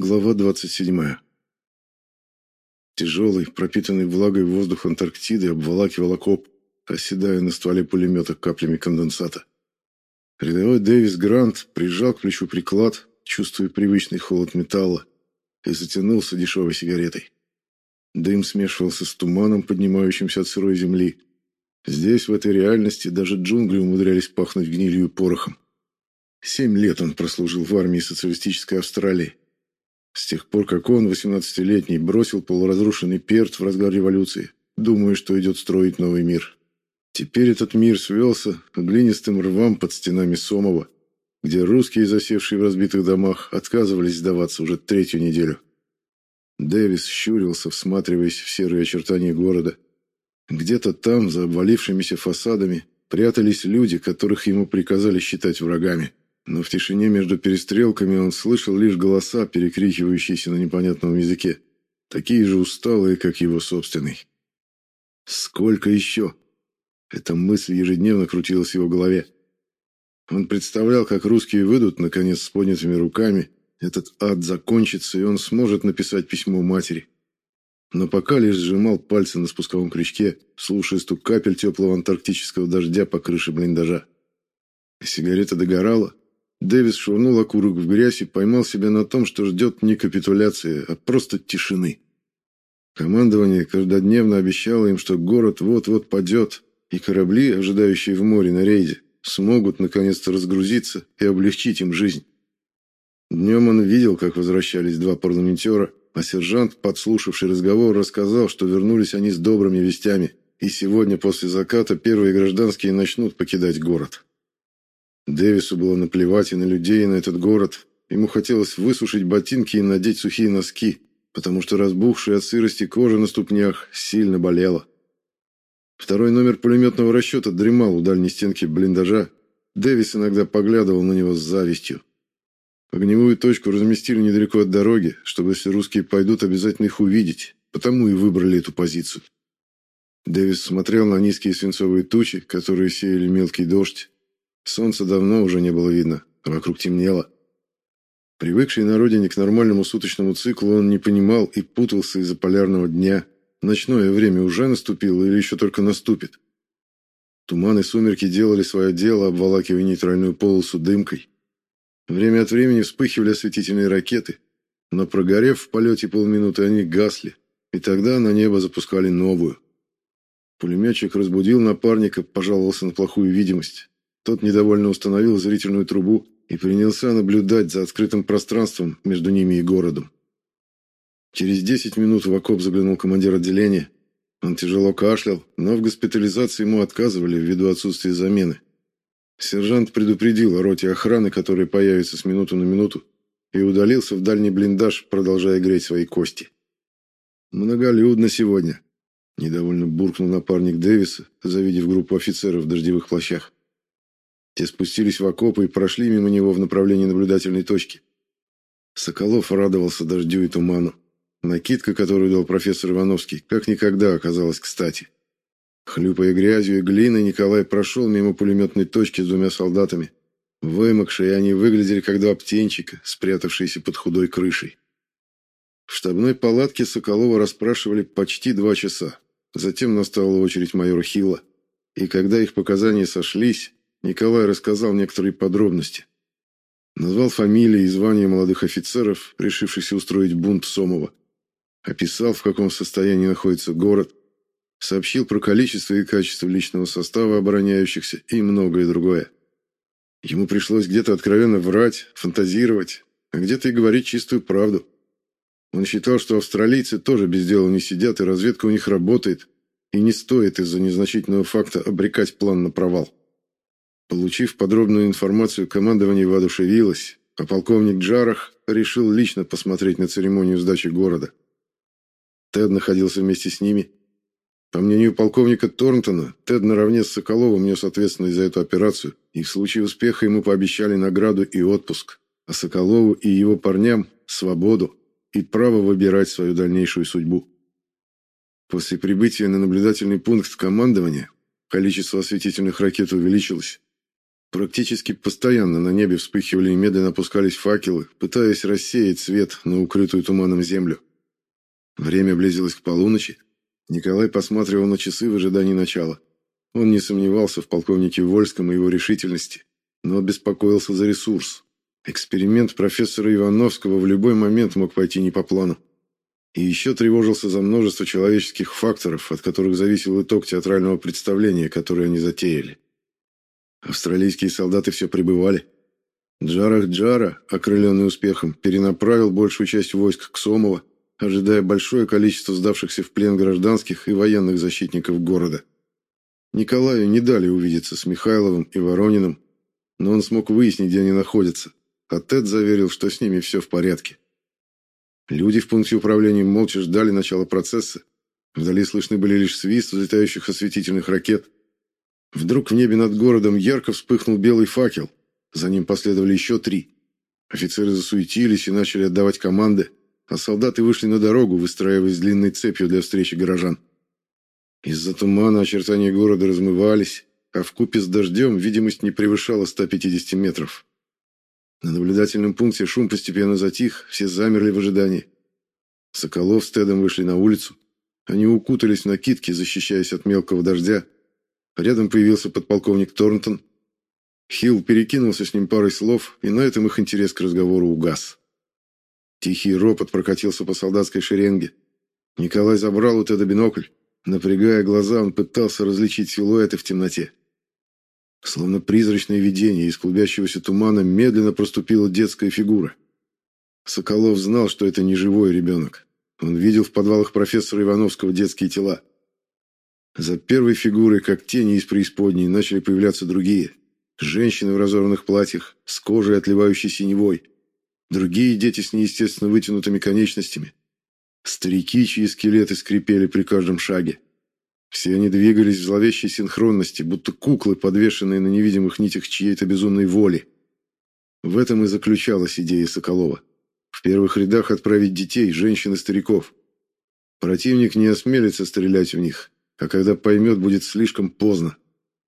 Глава 27. Тяжелый, пропитанный влагой воздух Антарктиды обволакивал окоп, оседая на стволе пулемета каплями конденсата. Рядовой Дэвис Грант прижал к плечу приклад, чувствуя привычный холод металла, и затянулся дешевой сигаретой. Дым смешивался с туманом, поднимающимся от сырой земли. Здесь, в этой реальности, даже джунгли умудрялись пахнуть гнилью и порохом. Семь лет он прослужил в армии социалистической Австралии. С тех пор, как он, 18-летний, бросил полуразрушенный Перт в разгар революции, думая, что идет строить новый мир. Теперь этот мир свелся к глинистым рвам под стенами Сомова, где русские, засевшие в разбитых домах, отказывались сдаваться уже третью неделю. Дэвис щурился, всматриваясь в серые очертания города. Где-то там, за обвалившимися фасадами, прятались люди, которых ему приказали считать врагами но в тишине между перестрелками он слышал лишь голоса, перекрикивающиеся на непонятном языке, такие же усталые, как его собственный. «Сколько еще?» Эта мысль ежедневно крутилась в его голове. Он представлял, как русские выйдут, наконец, с поднятыми руками, этот ад закончится, и он сможет написать письмо матери. Но пока лишь сжимал пальцы на спусковом крючке, слушая стук капель теплого антарктического дождя по крыше блиндажа. Сигарета догорала, Дэвис швырнул окурок в грязь и поймал себя на том, что ждет не капитуляции, а просто тишины. Командование каждодневно обещало им, что город вот-вот падет, и корабли, ожидающие в море на рейде, смогут наконец-то разгрузиться и облегчить им жизнь. Днем он видел, как возвращались два парламентера, а сержант, подслушавший разговор, рассказал, что вернулись они с добрыми вестями, и сегодня после заката первые гражданские начнут покидать город. Дэвису было наплевать и на людей, и на этот город. Ему хотелось высушить ботинки и надеть сухие носки, потому что разбухшая от сырости кожа на ступнях сильно болела. Второй номер пулеметного расчета дремал у дальней стенки блиндажа. Дэвис иногда поглядывал на него с завистью. Огневую точку разместили недалеко от дороги, чтобы, если русские пойдут, обязательно их увидеть, потому и выбрали эту позицию. Дэвис смотрел на низкие свинцовые тучи, которые сеяли мелкий дождь, Солнца давно уже не было видно, а вокруг темнело. Привыкший на родине к нормальному суточному циклу, он не понимал и путался из-за полярного дня. Ночное время уже наступило или еще только наступит. Туман и сумерки делали свое дело, обволакивая нейтральную полосу дымкой. Время от времени вспыхивали осветительные ракеты, но прогорев в полете полминуты, они гасли, и тогда на небо запускали новую. Пулеметчик разбудил напарника, пожаловался на плохую видимость. Тот недовольно установил зрительную трубу и принялся наблюдать за открытым пространством между ними и городом. Через 10 минут в окоп заглянул командир отделения. Он тяжело кашлял, но в госпитализации ему отказывали ввиду отсутствия замены. Сержант предупредил о роте охраны, которая появится с минуты на минуту, и удалился в дальний блиндаж, продолжая греть свои кости. «Многолюдно сегодня», — недовольно буркнул напарник Дэвиса, завидев группу офицеров в дождевых плащах. Те спустились в окопы и прошли мимо него в направлении наблюдательной точки. Соколов радовался дождю и туману. Накидка, которую дал профессор Ивановский, как никогда оказалась кстати. Хлюпая грязью и глиной, Николай прошел мимо пулеметной точки с двумя солдатами. Вымокшие они выглядели как два птенчика, спрятавшиеся под худой крышей. В штабной палатке Соколова расспрашивали почти два часа. Затем настала очередь майора Хилла. И когда их показания сошлись, Николай рассказал некоторые подробности. Назвал фамилии и звания молодых офицеров, решившихся устроить бунт Сомова. Описал, в каком состоянии находится город. Сообщил про количество и качество личного состава обороняющихся и многое другое. Ему пришлось где-то откровенно врать, фантазировать, а где-то и говорить чистую правду. Он считал, что австралийцы тоже без дела не сидят, и разведка у них работает, и не стоит из-за незначительного факта обрекать план на провал. Получив подробную информацию, командование воодушевилось, а полковник Джарах решил лично посмотреть на церемонию сдачи города. Тед находился вместе с ними. По мнению полковника Торнтона, Тед наравне с Соколовым нес ответственность за эту операцию, и в случае успеха ему пообещали награду и отпуск, а Соколову и его парням – свободу и право выбирать свою дальнейшую судьбу. После прибытия на наблюдательный пункт командования количество осветительных ракет увеличилось. Практически постоянно на небе вспыхивали и медленно опускались факелы, пытаясь рассеять свет на укрытую туманом землю. Время близилось к полуночи. Николай посматривал на часы в ожидании начала. Он не сомневался в полковнике Вольском и его решительности, но беспокоился за ресурс. Эксперимент профессора Ивановского в любой момент мог пойти не по плану. И еще тревожился за множество человеческих факторов, от которых зависел итог театрального представления, которое они затеяли. Австралийские солдаты все прибывали. Джарах Джара, окрыленный успехом, перенаправил большую часть войск к Сомово, ожидая большое количество сдавшихся в плен гражданских и военных защитников города. Николаю не дали увидеться с Михайловым и Ворониным, но он смог выяснить, где они находятся, а Тед заверил, что с ними все в порядке. Люди в пункте управления молча ждали начала процесса. Вдали слышны были лишь свист взлетающих осветительных ракет. Вдруг в небе над городом ярко вспыхнул белый факел. За ним последовали еще три. Офицеры засуетились и начали отдавать команды, а солдаты вышли на дорогу, выстраиваясь длинной цепью для встречи горожан. Из-за тумана очертания города размывались, а в купе с дождем видимость не превышала 150 метров. На наблюдательном пункте шум постепенно затих, все замерли в ожидании. Соколов с Тедом вышли на улицу. Они укутались в накидки, защищаясь от мелкого дождя. Рядом появился подполковник Торнтон. Хилл перекинулся с ним парой слов, и на этом их интерес к разговору угас. Тихий ропот прокатился по солдатской шеренге. Николай забрал у Теда бинокль. Напрягая глаза, он пытался различить силуэты в темноте. Словно призрачное видение из клубящегося тумана медленно проступила детская фигура. Соколов знал, что это не живой ребенок. Он видел в подвалах профессора Ивановского детские тела. За первой фигурой, как тени из преисподней, начали появляться другие. Женщины в разорванных платьях, с кожей, отливающей синевой. Другие дети с неестественно вытянутыми конечностями. Старики, чьи скелеты скрипели при каждом шаге. Все они двигались в зловещей синхронности, будто куклы, подвешенные на невидимых нитях чьей-то безумной воли. В этом и заключалась идея Соколова. В первых рядах отправить детей, женщин и стариков. Противник не осмелится стрелять в них, а когда поймет, будет слишком поздно.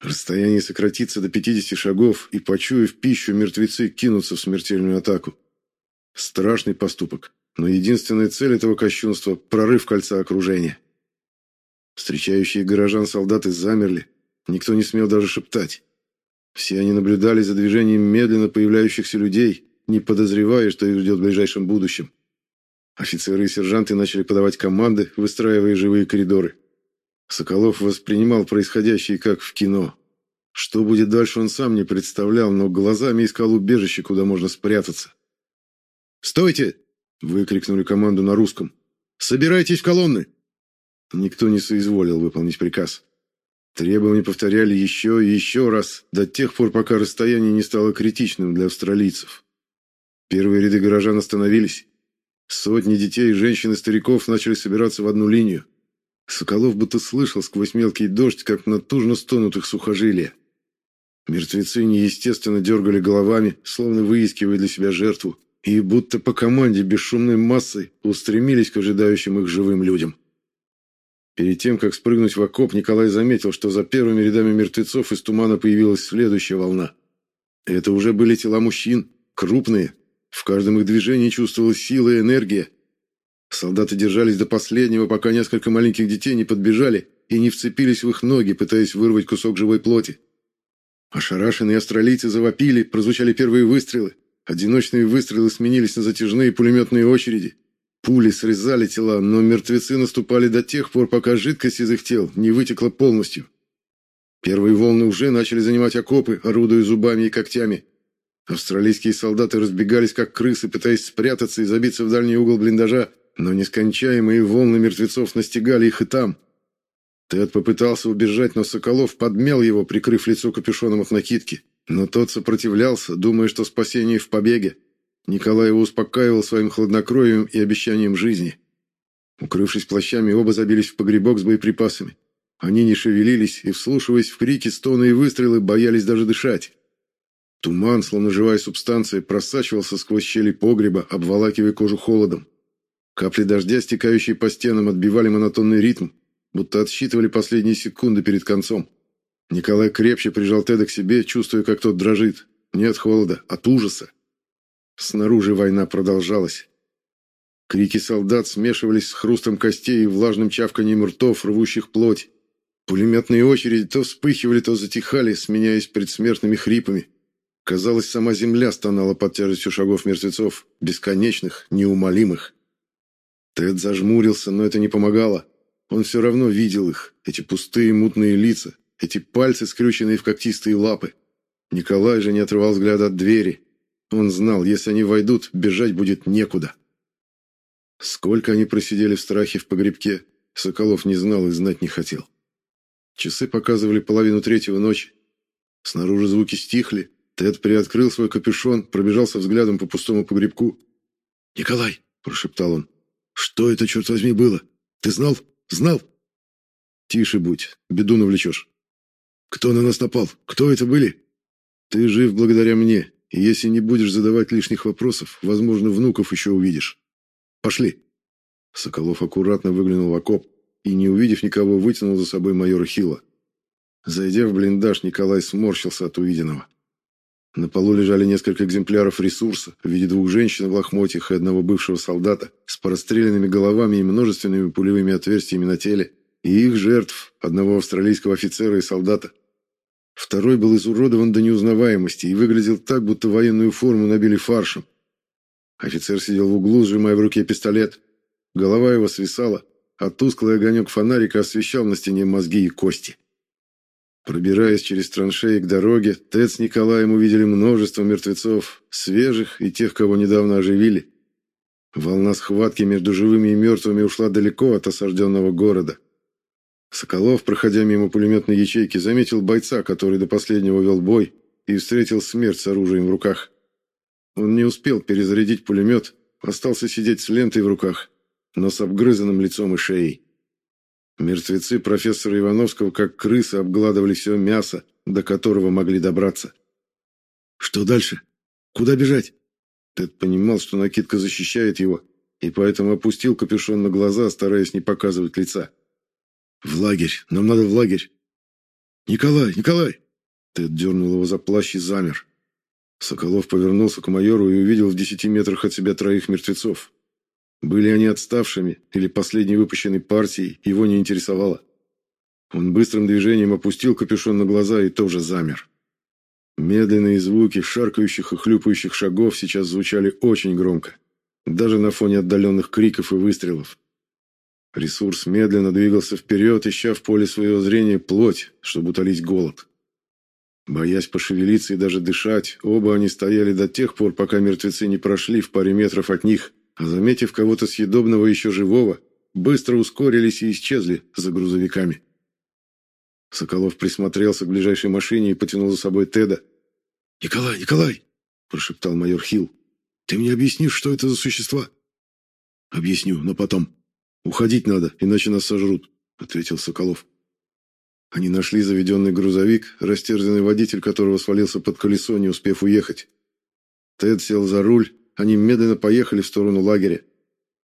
Расстояние сократится до 50 шагов, и, почуяв пищу, мертвецы кинутся в смертельную атаку. Страшный поступок, но единственная цель этого кощунства – прорыв кольца окружения. Встречающие горожан солдаты замерли. Никто не смел даже шептать. Все они наблюдали за движением медленно появляющихся людей, не подозревая, что их ждет в ближайшем будущем. Офицеры и сержанты начали подавать команды, выстраивая живые коридоры. Соколов воспринимал происходящее как в кино. Что будет дальше, он сам не представлял, но глазами искал убежище, куда можно спрятаться. «Стойте!» – выкрикнули команду на русском. «Собирайтесь в колонны!» Никто не соизволил выполнить приказ. Требования повторяли еще и еще раз, до тех пор, пока расстояние не стало критичным для австралийцев. Первые ряды горожан остановились. Сотни детей, женщин и стариков начали собираться в одну линию. Соколов будто слышал сквозь мелкий дождь, как натужно стонут их сухожилия. Мертвецы неестественно дергали головами, словно выискивая для себя жертву, и будто по команде бесшумной массой устремились к ожидающим их живым людям. Перед тем, как спрыгнуть в окоп, Николай заметил, что за первыми рядами мертвецов из тумана появилась следующая волна. Это уже были тела мужчин, крупные. В каждом их движении чувствовалась сила и энергия. Солдаты держались до последнего, пока несколько маленьких детей не подбежали и не вцепились в их ноги, пытаясь вырвать кусок живой плоти. Ошарашенные австралийцы завопили, прозвучали первые выстрелы. Одиночные выстрелы сменились на затяжные пулеметные очереди. Пули срезали тела, но мертвецы наступали до тех пор, пока жидкость из их тел не вытекла полностью. Первые волны уже начали занимать окопы, орудуя зубами и когтями. Австралийские солдаты разбегались, как крысы, пытаясь спрятаться и забиться в дальний угол блиндажа, но нескончаемые волны мертвецов настигали их и там. Тед попытался убежать, но Соколов подмел его, прикрыв лицо капюшоном от накидки. Но тот сопротивлялся, думая, что спасение в побеге. Николай его успокаивал своим хладнокровием и обещанием жизни. Укрывшись плащами, оба забились в погребок с боеприпасами. Они не шевелились и, вслушиваясь в крики, стоны и выстрелы, боялись даже дышать. Туман, словно живая субстанция, просачивался сквозь щели погреба, обволакивая кожу холодом. Капли дождя, стекающие по стенам, отбивали монотонный ритм, будто отсчитывали последние секунды перед концом. Николай крепче прижал Теда к себе, чувствуя, как тот дрожит. Не от холода, от ужаса. Снаружи война продолжалась. Крики солдат смешивались с хрустом костей и влажным чавканием ртов, рвущих плоть. Пулеметные очереди то вспыхивали, то затихали, сменяясь предсмертными хрипами. Казалось, сама земля стонала под тяжестью шагов мертвецов, бесконечных, неумолимых. Тед зажмурился, но это не помогало. Он все равно видел их, эти пустые мутные лица, эти пальцы, скрюченные в когтистые лапы. Николай же не отрывал взгляда от двери. Он знал, если они войдут, бежать будет некуда. Сколько они просидели в страхе в погребке, Соколов не знал и знать не хотел. Часы показывали половину третьего ночи. Снаружи звуки стихли. Тед приоткрыл свой капюшон, пробежался взглядом по пустому погребку. «Николай!» – прошептал он. «Что это, черт возьми, было? Ты знал? Знал?» «Тише будь, беду навлечешь». «Кто на нас напал? Кто это были?» «Ты жив благодаря мне, и если не будешь задавать лишних вопросов, возможно, внуков еще увидишь. Пошли!» Соколов аккуратно выглянул в окоп и, не увидев никого, вытянул за собой майора Хилла. Зайдя в блиндаж, Николай сморщился от увиденного. На полу лежали несколько экземпляров ресурса в виде двух женщин в лохмотьях и одного бывшего солдата с простреленными головами и множественными пулевыми отверстиями на теле, и их жертв, одного австралийского офицера и солдата. Второй был изуродован до неузнаваемости и выглядел так, будто военную форму набили фаршем. Офицер сидел в углу, сжимая в руке пистолет. Голова его свисала, а тусклый огонек фонарика освещал на стене мозги и кости. Пробираясь через траншеи к дороге, Тед с Николаем увидели множество мертвецов, свежих и тех, кого недавно оживили. Волна схватки между живыми и мертвыми ушла далеко от осажденного города. Соколов, проходя мимо пулеметной ячейки, заметил бойца, который до последнего вел бой, и встретил смерть с оружием в руках. Он не успел перезарядить пулемет, остался сидеть с лентой в руках, но с обгрызанным лицом и шеей. Мертвецы профессора Ивановского, как крысы, обгладывали все мясо, до которого могли добраться. «Что дальше? Куда бежать?» Тед понимал, что накидка защищает его, и поэтому опустил капюшон на глаза, стараясь не показывать лица. «В лагерь! Нам надо в лагерь!» «Николай! Николай!» Тед дернул его за плащ и замер. Соколов повернулся к майору и увидел в десяти метрах от себя троих мертвецов. Были они отставшими или последней выпущенной партией, его не интересовало. Он быстрым движением опустил капюшон на глаза и тоже замер. Медленные звуки шаркающих и хлюпающих шагов сейчас звучали очень громко, даже на фоне отдаленных криков и выстрелов. Ресурс медленно двигался вперед, ища в поле своего зрения плоть, чтобы утолить голод. Боясь пошевелиться и даже дышать, оба они стояли до тех пор, пока мертвецы не прошли в паре метров от них, а заметив кого-то съедобного еще живого, быстро ускорились и исчезли за грузовиками. Соколов присмотрелся к ближайшей машине и потянул за собой Теда. «Николай, Николай!» – прошептал майор Хилл. «Ты мне объяснишь, что это за существа?» «Объясню, но потом. Уходить надо, иначе нас сожрут», – ответил Соколов. Они нашли заведенный грузовик, растерзанный водитель которого свалился под колесо, не успев уехать. Тед сел за руль, они медленно поехали в сторону лагеря.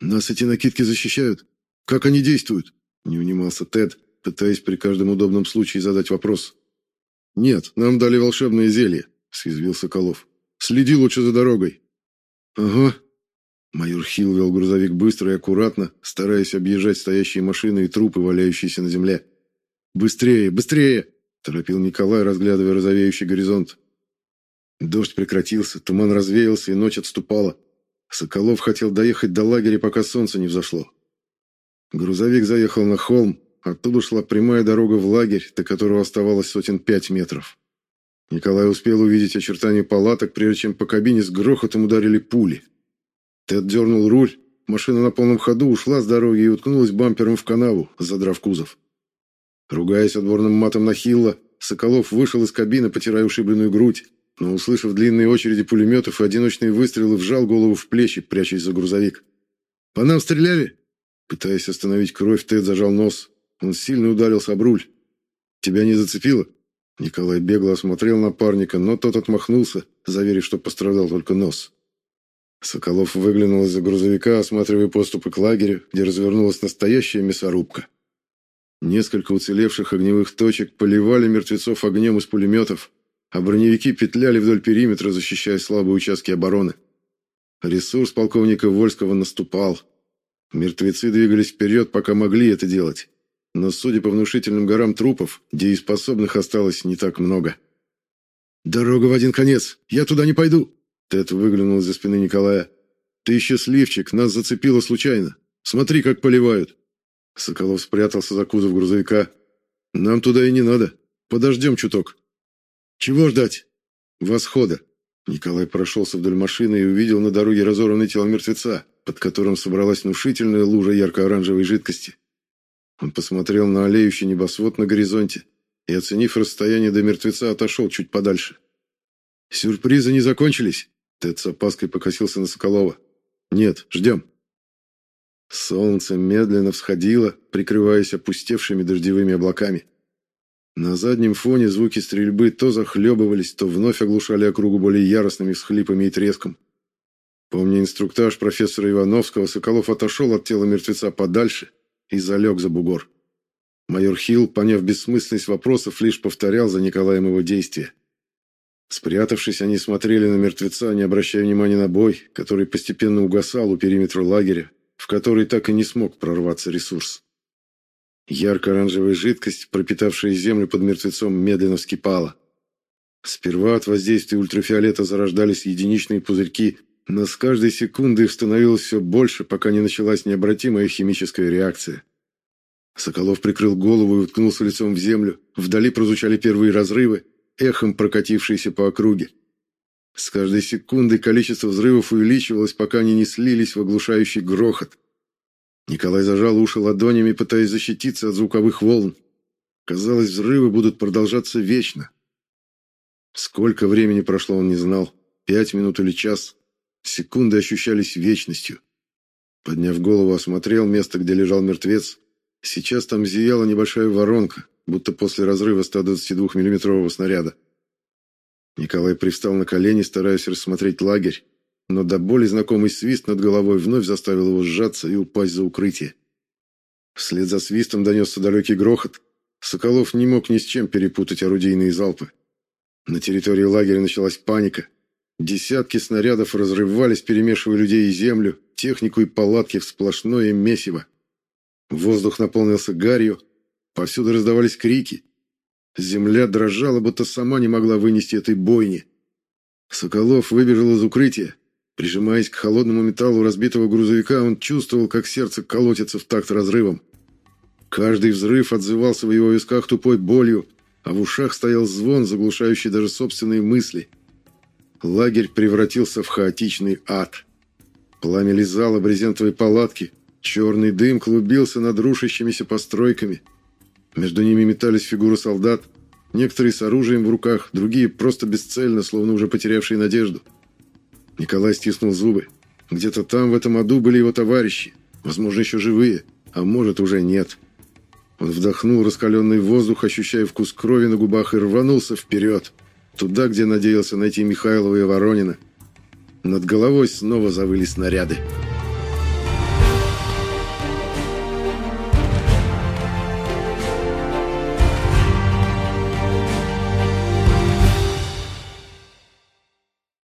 «Нас эти накидки защищают? Как они действуют?» Не унимался Тед, пытаясь при каждом удобном случае задать вопрос. «Нет, нам дали волшебное зелье», — съязвил Соколов. «Следи лучше за дорогой». «Ага». Майор Хилл вел грузовик быстро и аккуратно, стараясь объезжать стоящие машины и трупы, валяющиеся на земле. «Быстрее, быстрее!» – торопил Николай, разглядывая розовеющий горизонт. Дождь прекратился, туман развеялся, и ночь отступала. Соколов хотел доехать до лагеря, пока солнце не взошло. Грузовик заехал на холм, оттуда шла прямая дорога в лагерь, до которого оставалось сотен пять метров. Николай успел увидеть очертания палаток, прежде чем по кабине с грохотом ударили пули. Тед дернул руль, машина на полном ходу ушла с дороги и уткнулась бампером в канаву, задрав кузов. Ругаясь отборным матом на Хилла, Соколов вышел из кабины, потирая ушибленную грудь, но, услышав длинные очереди пулеметов и одиночные выстрелы, вжал голову в плечи, прячась за грузовик. «По нам стреляли?» Пытаясь остановить кровь, Тед зажал нос. Он сильно ударился об руль. «Тебя не зацепило?» Николай бегло осмотрел напарника, но тот отмахнулся, заверив, что пострадал только нос. Соколов выглянул из-за грузовика, осматривая поступы к лагерю, где развернулась настоящая мясорубка. Несколько уцелевших огневых точек поливали мертвецов огнем из пулеметов, а броневики петляли вдоль периметра, защищая слабые участки обороны. Ресурс полковника Вольского наступал. Мертвецы двигались вперед, пока могли это делать. Но, судя по внушительным горам трупов, дееспособных осталось не так много. «Дорога в один конец! Я туда не пойду!» Тед выглянул из-за спины Николая. «Ты счастливчик, нас зацепило случайно. Смотри, как поливают!» Соколов спрятался за кузов грузовика. «Нам туда и не надо. Подождем чуток». «Чего ждать?» «Восхода». Николай прошелся вдоль машины и увидел на дороге разорванное тело мертвеца, под которым собралась внушительная лужа ярко-оранжевой жидкости. Он посмотрел на олеющий небосвод на горизонте и, оценив расстояние до мертвеца, отошел чуть подальше. «Сюрпризы не закончились?» Тед с опаской покосился на Соколова. «Нет, ждем». Солнце медленно всходило, прикрываясь опустевшими дождевыми облаками. На заднем фоне звуки стрельбы то захлебывались, то вновь оглушали округу более яростными всхлипами и треском. Помня инструктаж профессора Ивановского, Соколов отошел от тела мертвеца подальше и залег за бугор. Майор Хилл, поняв бессмысленность вопросов, лишь повторял за Николаем его действия. Спрятавшись, они смотрели на мертвеца, не обращая внимания на бой, который постепенно угасал у периметра лагеря, в который так и не смог прорваться ресурс. Ярко-оранжевая жидкость, пропитавшая землю под мертвецом, медленно вскипала. Сперва от воздействия ультрафиолета зарождались единичные пузырьки, но с каждой секунды их становилось все больше, пока не началась необратимая химическая реакция. Соколов прикрыл голову и уткнулся лицом в землю. Вдали прозвучали первые разрывы, эхом прокатившиеся по округе. С каждой секундой количество взрывов увеличивалось, пока они не слились в оглушающий грохот. Николай зажал уши ладонями, пытаясь защититься от звуковых волн. Казалось, взрывы будут продолжаться вечно. Сколько времени прошло, он не знал. Пять минут или час. Секунды ощущались вечностью. Подняв голову, осмотрел место, где лежал мертвец. Сейчас там зияла небольшая воронка, будто после разрыва 122 миллиметрового снаряда. Николай привстал на колени, стараясь рассмотреть лагерь, но до боли знакомый свист над головой вновь заставил его сжаться и упасть за укрытие. Вслед за свистом донесся далекий грохот. Соколов не мог ни с чем перепутать орудийные залпы. На территории лагеря началась паника. Десятки снарядов разрывались, перемешивая людей и землю, технику и палатки в сплошное месиво. Воздух наполнился гарью, повсюду раздавались крики. Земля дрожала, будто сама не могла вынести этой бойни. Соколов выбежал из укрытия. Прижимаясь к холодному металлу разбитого грузовика, он чувствовал, как сердце колотится в такт разрывом. Каждый взрыв отзывался в его висках тупой болью, а в ушах стоял звон, заглушающий даже собственные мысли. Лагерь превратился в хаотичный ад. Пламя лизало брезентовые палатки, черный дым клубился над рушащимися постройками. Между ними метались фигуры солдат, некоторые с оружием в руках, другие просто бесцельно, словно уже потерявшие надежду. Николай стиснул зубы. Где-то там, в этом аду, были его товарищи, возможно, еще живые, а может, уже нет. Он вдохнул раскаленный воздух, ощущая вкус крови на губах, и рванулся вперед, туда, где надеялся найти Михайлова и Воронина. Над головой снова завыли снаряды. «Снаряды».